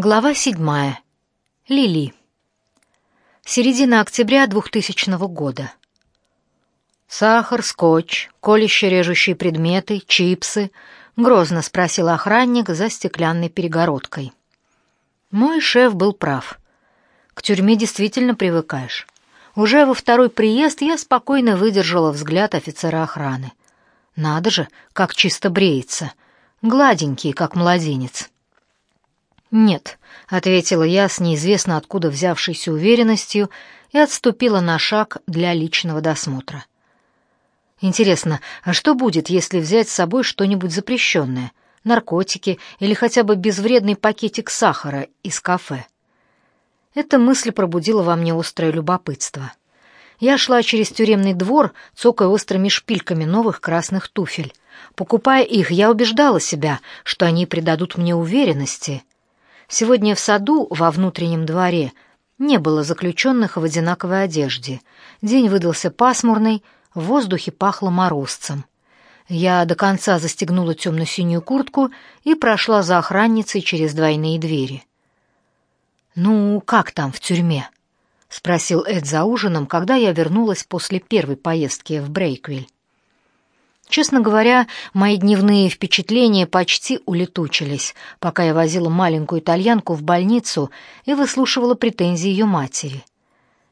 Глава седьмая. Лили. Середина октября 2000 года. «Сахар, скотч, колюще-режущие предметы, чипсы?» — грозно спросил охранник за стеклянной перегородкой. Мой шеф был прав. К тюрьме действительно привыкаешь. Уже во второй приезд я спокойно выдержала взгляд офицера охраны. Надо же, как чисто бреется. Гладенький, как младенец. «Нет», — ответила я с неизвестно откуда взявшейся уверенностью и отступила на шаг для личного досмотра. «Интересно, а что будет, если взять с собой что-нибудь запрещенное? Наркотики или хотя бы безвредный пакетик сахара из кафе?» Эта мысль пробудила во мне острое любопытство. Я шла через тюремный двор, цокая острыми шпильками новых красных туфель. Покупая их, я убеждала себя, что они придадут мне уверенности — Сегодня в саду, во внутреннем дворе, не было заключенных в одинаковой одежде. День выдался пасмурный, в воздухе пахло морозцем. Я до конца застегнула темно-синюю куртку и прошла за охранницей через двойные двери. «Ну, как там в тюрьме?» — спросил Эд за ужином, когда я вернулась после первой поездки в Брейквиль. Честно говоря, мои дневные впечатления почти улетучились, пока я возила маленькую итальянку в больницу и выслушивала претензии ее матери.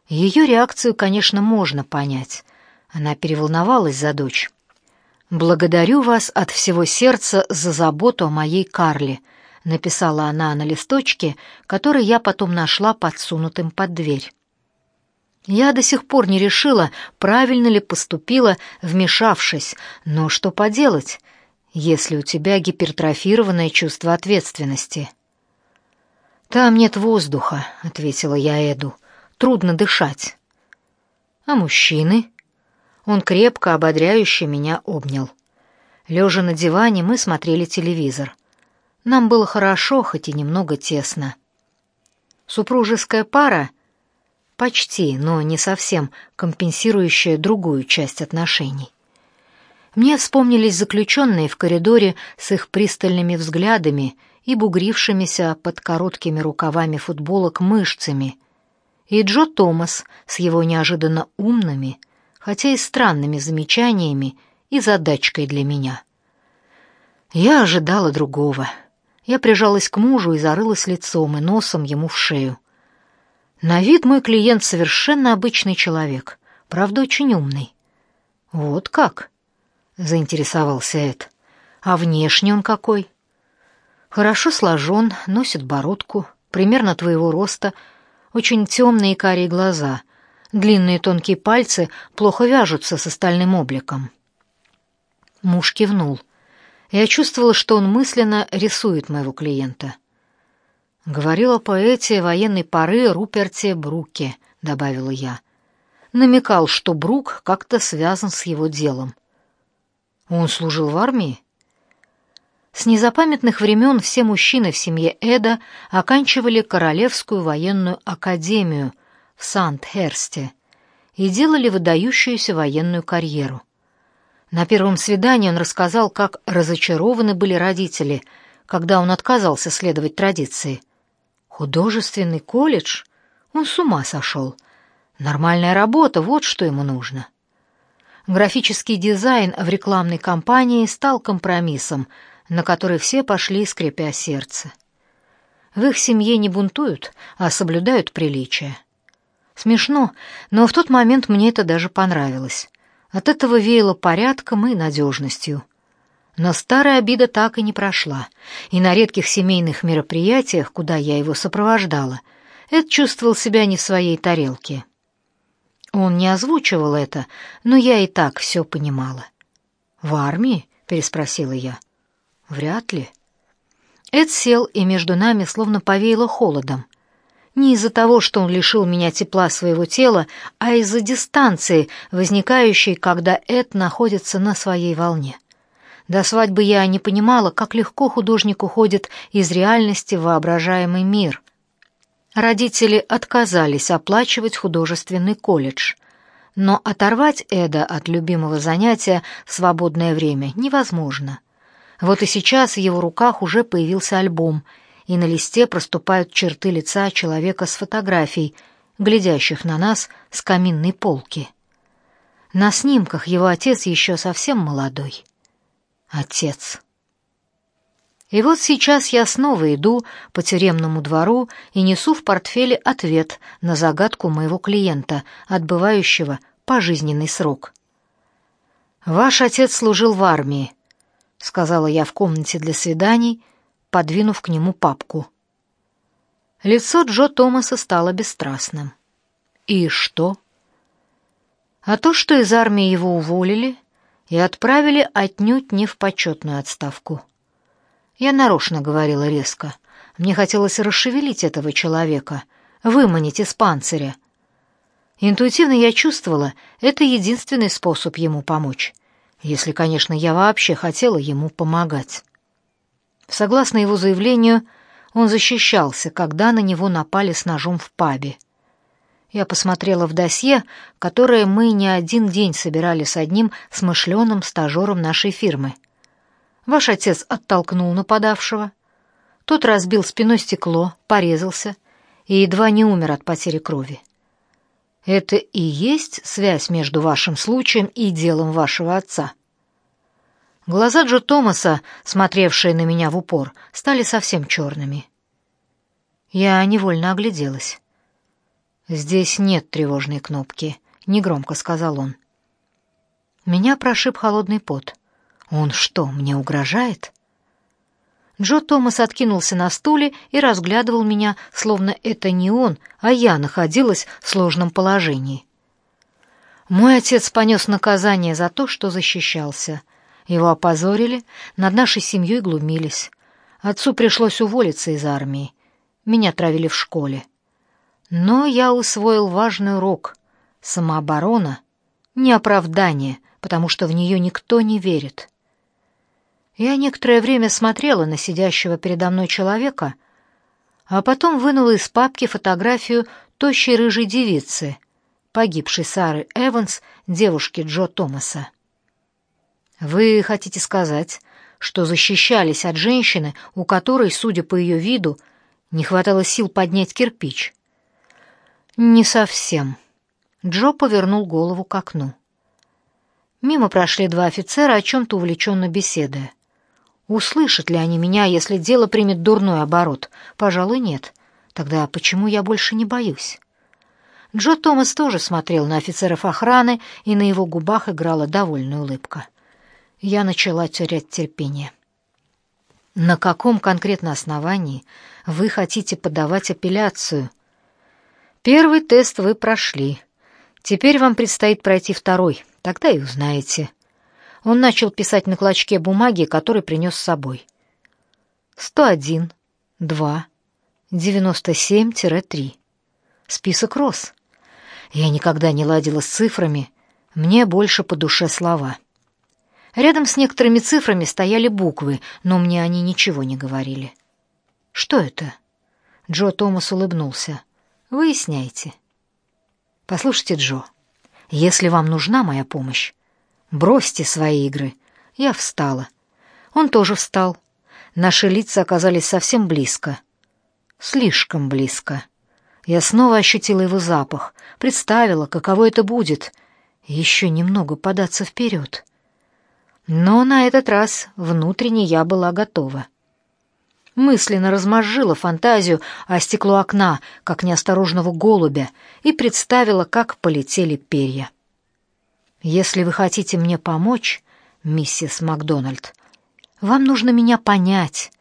Ее реакцию, конечно, можно понять. Она переволновалась за дочь. «Благодарю вас от всего сердца за заботу о моей Карле», — написала она на листочке, который я потом нашла подсунутым под дверь. Я до сих пор не решила, правильно ли поступила, вмешавшись, но что поделать, если у тебя гипертрофированное чувство ответственности? «Там нет воздуха», — ответила я Эду. «Трудно дышать». «А мужчины?» Он крепко, ободряюще меня обнял. Лежа на диване, мы смотрели телевизор. Нам было хорошо, хоть и немного тесно. Супружеская пара почти, но не совсем компенсирующая другую часть отношений. Мне вспомнились заключенные в коридоре с их пристальными взглядами и бугрившимися под короткими рукавами футболок мышцами, и Джо Томас с его неожиданно умными, хотя и странными замечаниями и задачкой для меня. Я ожидала другого. Я прижалась к мужу и зарылась лицом и носом ему в шею. На вид мой клиент совершенно обычный человек, правда, очень умный. Вот как? заинтересовался Эд. А внешне он какой? Хорошо сложен, носит бородку, примерно твоего роста, очень темные карие глаза, длинные тонкие пальцы плохо вяжутся с остальным обликом. Муж кивнул. Я чувствовала, что он мысленно рисует моего клиента. Говорил о поэте военной поры Руперте Бруке, добавила я. Намекал, что Брук как-то связан с его делом. Он служил в армии? С незапамятных времен все мужчины в семье Эда оканчивали Королевскую военную академию в Сандхерсте и делали выдающуюся военную карьеру. На первом свидании он рассказал, как разочарованы были родители, когда он отказался следовать традиции. Художественный колледж? Он с ума сошел. Нормальная работа, вот что ему нужно. Графический дизайн в рекламной кампании стал компромиссом, на который все пошли, скрипя сердце. В их семье не бунтуют, а соблюдают приличия. Смешно, но в тот момент мне это даже понравилось. От этого веяло порядком и надежностью. Но старая обида так и не прошла, и на редких семейных мероприятиях, куда я его сопровождала, Эд чувствовал себя не в своей тарелке. Он не озвучивал это, но я и так все понимала. «В армии?» — переспросила я. «Вряд ли». Эд сел, и между нами словно повеяло холодом. Не из-за того, что он лишил меня тепла своего тела, а из-за дистанции, возникающей, когда Эд находится на своей волне. До свадьбы я не понимала, как легко художник уходит из реальности в воображаемый мир. Родители отказались оплачивать художественный колледж, но оторвать Эда от любимого занятия в свободное время невозможно. Вот и сейчас в его руках уже появился альбом, и на листе проступают черты лица человека с фотографией, глядящих на нас с каминной полки. На снимках его отец еще совсем молодой. Отец. И вот сейчас я снова иду по тюремному двору и несу в портфеле ответ на загадку моего клиента, отбывающего пожизненный срок. «Ваш отец служил в армии», — сказала я в комнате для свиданий, подвинув к нему папку. Лицо Джо Томаса стало бесстрастным. «И что?» «А то, что из армии его уволили и отправили отнюдь не в почетную отставку». Я нарочно говорила резко. Мне хотелось расшевелить этого человека, выманить из панциря. Интуитивно я чувствовала, это единственный способ ему помочь, если, конечно, я вообще хотела ему помогать. Согласно его заявлению, он защищался, когда на него напали с ножом в пабе. Я посмотрела в досье, которое мы не один день собирали с одним смышленым стажером нашей фирмы — Ваш отец оттолкнул нападавшего. Тот разбил спиной стекло, порезался и едва не умер от потери крови. Это и есть связь между вашим случаем и делом вашего отца. Глаза Джо Томаса, смотревшие на меня в упор, стали совсем черными. Я невольно огляделась. Здесь нет тревожной кнопки, негромко сказал он. Меня прошиб холодный пот. Он что, мне угрожает? Джо Томас откинулся на стуле и разглядывал меня, словно это не он, а я находилась в сложном положении. Мой отец понес наказание за то, что защищался. Его опозорили, над нашей семьей глумились. Отцу пришлось уволиться из армии. Меня травили в школе. Но я усвоил важный урок. Самооборона — не оправдание, потому что в нее никто не верит. Я некоторое время смотрела на сидящего передо мной человека, а потом вынула из папки фотографию тощей рыжей девицы, погибшей Сары Эванс, девушки Джо Томаса. Вы хотите сказать, что защищались от женщины, у которой, судя по ее виду, не хватало сил поднять кирпич? Не совсем. Джо повернул голову к окну. Мимо прошли два офицера, о чем-то увлеченно беседуя. Услышат ли они меня, если дело примет дурной оборот? Пожалуй, нет. Тогда почему я больше не боюсь? Джо Томас тоже смотрел на офицеров охраны, и на его губах играла довольная улыбка. Я начала терять терпение. На каком конкретно основании вы хотите подавать апелляцию? Первый тест вы прошли. Теперь вам предстоит пройти второй. Тогда и узнаете, он начал писать на клочке бумаги, который принес с собой. «Сто один, два, девяносто семь-три». Список рос. Я никогда не ладила с цифрами, мне больше по душе слова. Рядом с некоторыми цифрами стояли буквы, но мне они ничего не говорили. «Что это?» Джо Томас улыбнулся. «Выясняйте». «Послушайте, Джо, если вам нужна моя помощь, Бросьте свои игры. Я встала. Он тоже встал. Наши лица оказались совсем близко. Слишком близко. Я снова ощутила его запах, представила, каково это будет. Еще немного податься вперед. Но на этот раз внутренне я была готова. Мысленно размозжила фантазию о стекло окна, как неосторожного голубя, и представила, как полетели перья. Если вы хотите мне помочь, миссис Макдональд, вам нужно меня понять.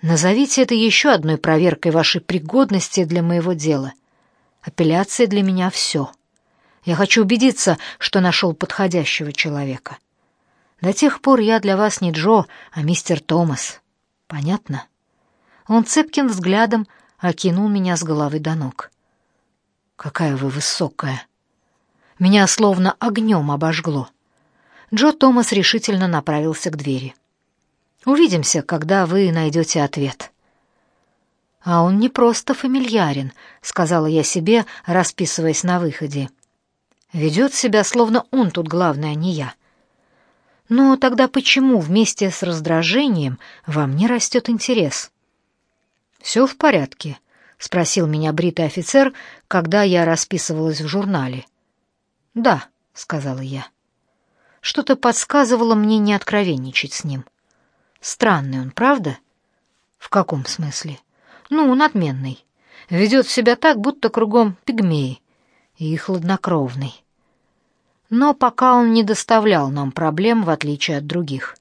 Назовите это еще одной проверкой вашей пригодности для моего дела. Апелляция для меня все. Я хочу убедиться, что нашел подходящего человека. До тех пор я для вас не Джо, а мистер Томас. Понятно? Он цепким взглядом окинул меня с головы до ног. Какая вы высокая, меня словно огнем обожгло. Джо Томас решительно направился к двери. Увидимся, когда вы найдете ответ. А он не просто фамильярен, сказала я себе, расписываясь на выходе. Ведет себя, словно он тут главный, а не я. Но тогда почему вместе с раздражением во мне растет интерес? «Все в порядке?» — спросил меня бритый офицер, когда я расписывалась в журнале. «Да», — сказала я. Что-то подсказывало мне не откровенничать с ним. Странный он, правда? В каком смысле? Ну, надменный. Ведет себя так, будто кругом пигмеи. И хладнокровный. Но пока он не доставлял нам проблем, в отличие от других.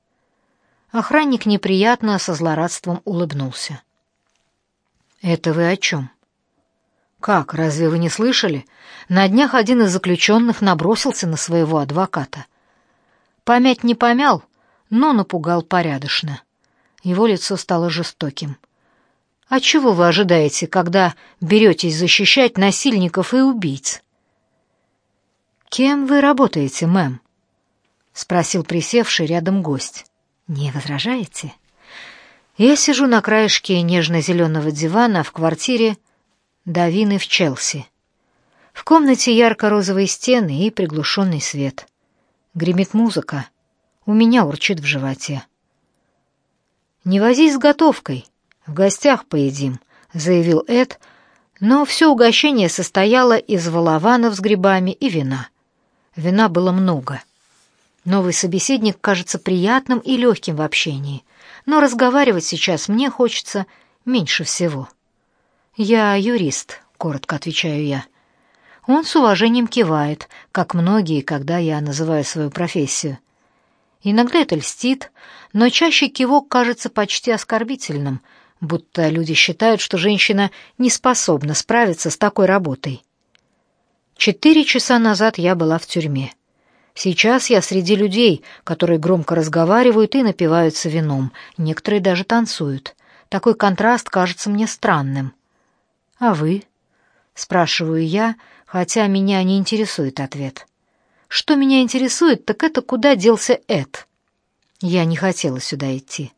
Охранник неприятно со злорадством улыбнулся. «Это вы о чем?» «Как, разве вы не слышали? На днях один из заключенных набросился на своего адвоката. Помять не помял, но напугал порядочно. Его лицо стало жестоким. «А чего вы ожидаете, когда беретесь защищать насильников и убийц?» «Кем вы работаете, мэм?» — спросил присевший рядом гость. «Не возражаете?» Я сижу на краешке нежно-зеленого дивана в квартире Давины в Челси. В комнате ярко-розовые стены и приглушенный свет. Гремит музыка. У меня урчит в животе. «Не возись с готовкой. В гостях поедим», — заявил Эд, но все угощение состояло из волованов с грибами и вина. Вина было много. Новый собеседник кажется приятным и легким в общении, но разговаривать сейчас мне хочется меньше всего. «Я юрист», — коротко отвечаю я. Он с уважением кивает, как многие, когда я называю свою профессию. Иногда это льстит, но чаще кивок кажется почти оскорбительным, будто люди считают, что женщина не способна справиться с такой работой. Четыре часа назад я была в тюрьме. Сейчас я среди людей, которые громко разговаривают и напиваются вином, некоторые даже танцуют. Такой контраст кажется мне странным. А вы? спрашиваю я, хотя меня не интересует ответ. Что меня интересует, так это куда делся Эд. Я не хотела сюда идти.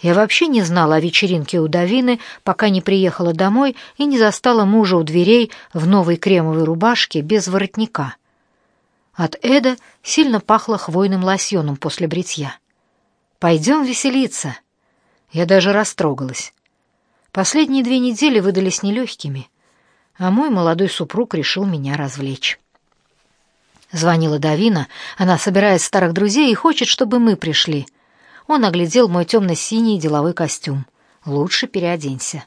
Я вообще не знала о вечеринке у Давины, пока не приехала домой и не застала мужа у дверей в новой кремовой рубашке без воротника. От Эда сильно пахло хвойным лосьоном после бритья. «Пойдем веселиться». Я даже растрогалась. Последние две недели выдались нелегкими а мой молодой супруг решил меня развлечь. Звонила Давина, она собирает старых друзей и хочет, чтобы мы пришли. Он оглядел мой темно-синий деловой костюм. Лучше переоденься.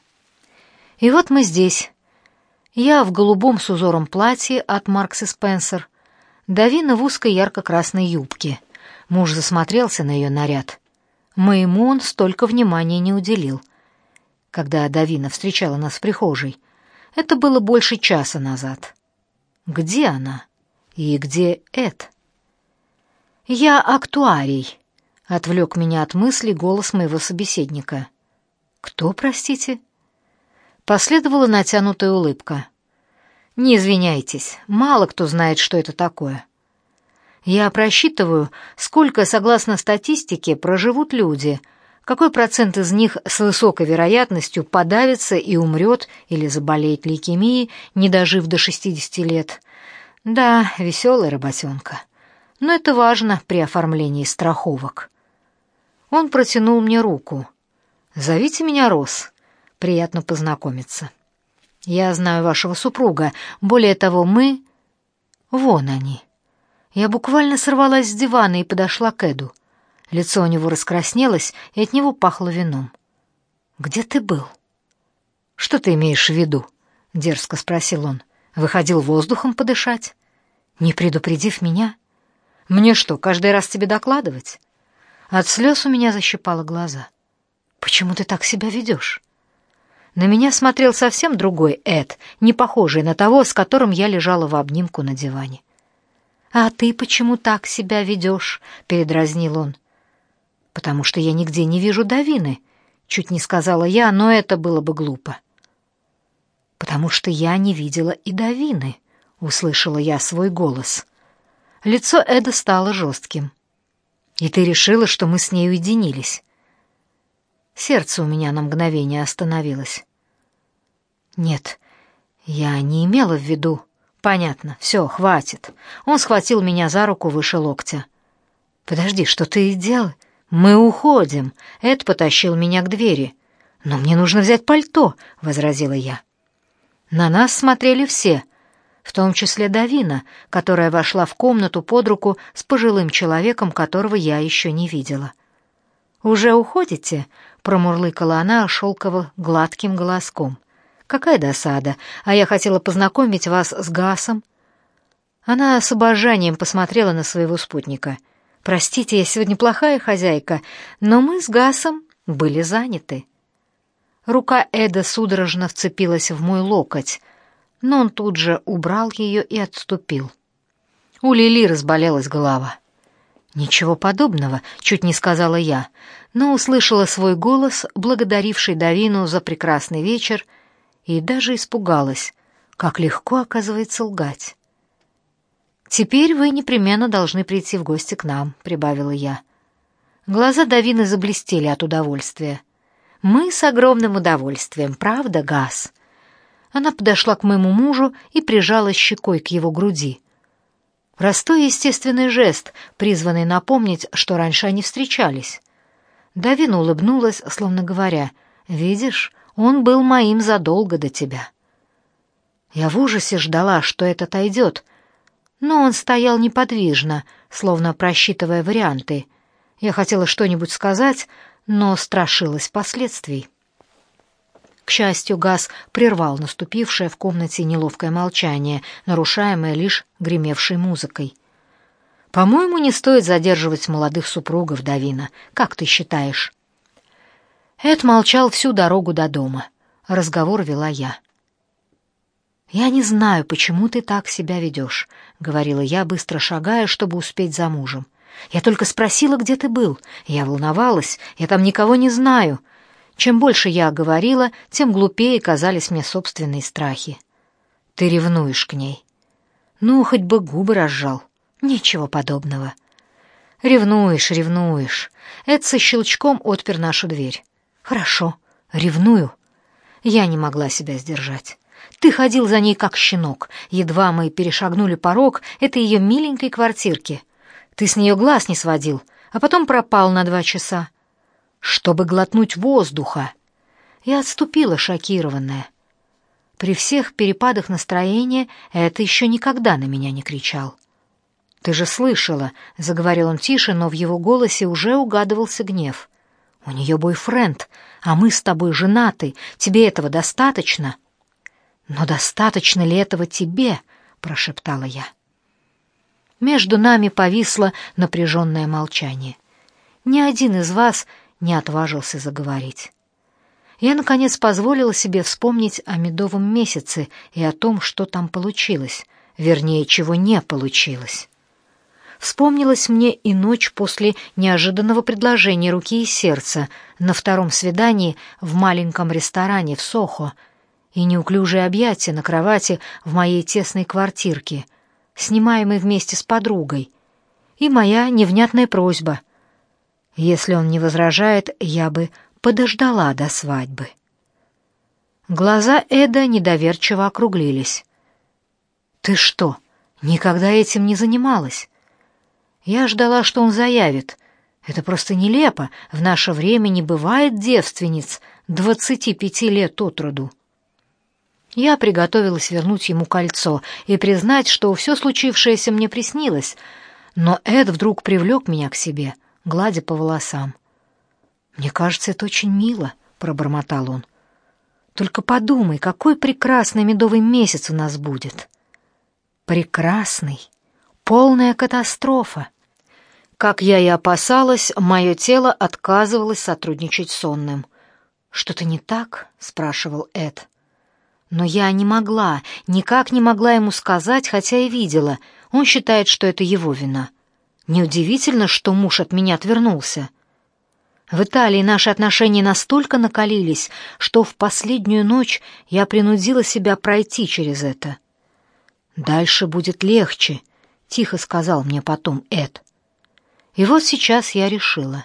И вот мы здесь. Я в голубом с узором платье от Маркс и Спенсер. Давина в узкой ярко-красной юбке. Муж засмотрелся на ее наряд. Моему он столько внимания не уделил. Когда Давина встречала нас в прихожей — это было больше часа назад. Где она? И где Эд? «Я актуарий», — отвлек меня от мысли голос моего собеседника. «Кто, простите?» Последовала натянутая улыбка. «Не извиняйтесь, мало кто знает, что это такое. Я просчитываю, сколько, согласно статистике, проживут люди — какой процент из них с высокой вероятностью подавится и умрет или заболеет лейкемией, не дожив до 60 лет. Да, веселая работенка. Но это важно при оформлении страховок. Он протянул мне руку. «Зовите меня Рос. Приятно познакомиться. Я знаю вашего супруга. Более того, мы... Вон они». Я буквально сорвалась с дивана и подошла к Эду. Лицо у него раскраснелось, и от него пахло вином. «Где ты был?» «Что ты имеешь в виду?» — дерзко спросил он. «Выходил воздухом подышать? Не предупредив меня? Мне что, каждый раз тебе докладывать?» От слез у меня защипало глаза. «Почему ты так себя ведешь?» На меня смотрел совсем другой Эд, не похожий на того, с которым я лежала в обнимку на диване. «А ты почему так себя ведешь?» — передразнил он потому что я нигде не вижу Давины, чуть не сказала я, но это было бы глупо. Потому что я не видела и Давины, услышала я свой голос. Лицо Эда стало жестким. И ты решила, что мы с ней уединились? Сердце у меня на мгновение остановилось. Нет, я не имела в виду. Понятно, все, хватит. Он схватил меня за руку выше локтя. Подожди, что ты делаешь? «Мы уходим!» Эд потащил меня к двери. «Но мне нужно взять пальто», — возразила я. На нас смотрели все, в том числе Давина, которая вошла в комнату под руку с пожилым человеком, которого я еще не видела. «Уже уходите?» — промурлыкала она шелково-гладким голоском. «Какая досада! А я хотела познакомить вас с Гасом». Она с обожанием посмотрела на своего спутника. «Простите, я сегодня плохая хозяйка, но мы с Гасом были заняты». Рука Эда судорожно вцепилась в мой локоть, но он тут же убрал ее и отступил. У Лили разболелась голова. «Ничего подобного», — чуть не сказала я, но услышала свой голос, благодаривший Давину за прекрасный вечер, и даже испугалась, как легко, оказывается, лгать. «Теперь вы непременно должны прийти в гости к нам», — прибавила я. Глаза Давины заблестели от удовольствия. «Мы с огромным удовольствием, правда, Газ?» Она подошла к моему мужу и прижала щекой к его груди. Простой естественный жест, призванный напомнить, что раньше они встречались. Давина улыбнулась, словно говоря, «Видишь, он был моим задолго до тебя». Я в ужасе ждала, что это отойдет, но он стоял неподвижно, словно просчитывая варианты. Я хотела что-нибудь сказать, но страшилась последствий. К счастью, газ прервал наступившее в комнате неловкое молчание, нарушаемое лишь гремевшей музыкой. «По-моему, не стоит задерживать молодых супругов, Давина. Как ты считаешь?» Эд молчал всю дорогу до дома. Разговор вела я. «Я не знаю, почему ты так себя ведешь», — говорила я, быстро шагая, чтобы успеть за мужем. Я только спросила, где ты был. Я волновалась, я там никого не знаю. Чем больше я говорила, тем глупее казались мне собственные страхи. Ты ревнуешь к ней. Ну, хоть бы губы разжал. Ничего подобного. Ревнуешь, ревнуешь. Эд со щелчком отпер нашу дверь. Хорошо, ревную. Я не могла себя сдержать. Ты ходил за ней как щенок. Едва мы перешагнули порог этой ее миленькой квартирки — ты с нее глаз не сводил, а потом пропал на два часа. Чтобы глотнуть воздуха. Я отступила, шокированная. При всех перепадах настроения это еще никогда на меня не кричал. «Ты же слышала», — заговорил он тише, но в его голосе уже угадывался гнев. «У нее бойфренд, а мы с тобой женаты. Тебе этого достаточно?» «Но достаточно ли этого тебе?» — прошептала я. Между нами повисло напряженное молчание. Ни один из вас не отважился заговорить. Я, наконец, позволила себе вспомнить о медовом месяце и о том, что там получилось, вернее, чего не получилось. Вспомнилась мне и ночь после неожиданного предложения руки и сердца на втором свидании в маленьком ресторане в Сохо и неуклюжие объятия на кровати в моей тесной квартирке, снимаемый вместе с подругой, и моя невнятная просьба. Если он не возражает, я бы подождала до свадьбы. Глаза Эда недоверчиво округлились. «Ты что, никогда этим не занималась?» Я ждала, что он заявит. Это просто нелепо. В наше время не бывает девственниц двадцати пяти лет от роду. Я приготовилась вернуть ему кольцо и признать, что все случившееся мне приснилось, но Эд вдруг привлек меня к себе, гладя по волосам. «Мне кажется, это очень мило», — пробормотал он. «Только подумай, какой прекрасный медовый месяц у нас будет». «Прекрасный. Полная катастрофа». Как я и опасалась, мое тело отказывалось сотрудничать с сонным. «Что-то не так?» — спрашивал Эд. Но я не могла, никак не могла ему сказать, хотя и видела. Он считает, что это его вина. Неудивительно, что муж от меня отвернулся. В Италии наши отношения настолько накалились, что в последнюю ночь я принудила себя пройти через это. «Дальше будет легче», — тихо сказал мне потом Эд. И вот сейчас я решила.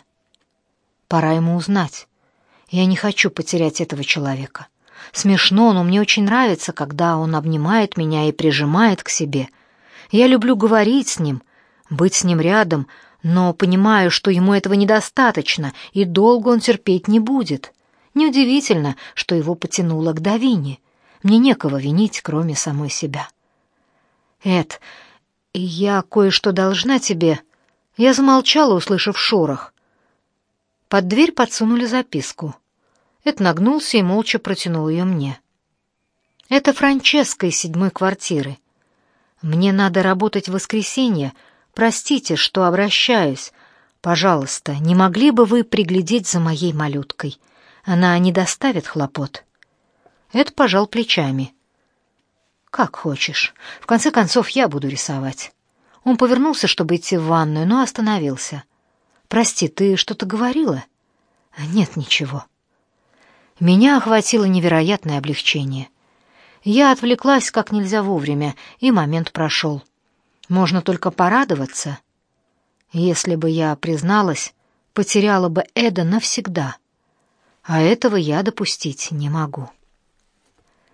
Пора ему узнать. Я не хочу потерять этого человека. Смешно, но мне очень нравится, когда он обнимает меня и прижимает к себе. Я люблю говорить с ним, быть с ним рядом, но понимаю, что ему этого недостаточно, и долго он терпеть не будет. Неудивительно, что его потянуло к Давине. Мне некого винить, кроме самой себя. Эд, я кое-что должна тебе. Я замолчала, услышав шорох. Под дверь подсунули записку. Эд нагнулся и молча протянул ее мне. Это Франческа из седьмой квартиры. Мне надо работать в воскресенье. Простите, что обращаюсь. Пожалуйста, не могли бы вы приглядеть за моей малюткой? Она не доставит хлопот. Эд пожал плечами. Как хочешь. В конце концов, я буду рисовать. Он повернулся, чтобы идти в ванную, но остановился. Прости, ты что-то говорила? Нет, ничего. Меня охватило невероятное облегчение. Я отвлеклась как нельзя вовремя, и момент прошел. Можно только порадоваться. Если бы я призналась, потеряла бы Эда навсегда. А этого я допустить не могу.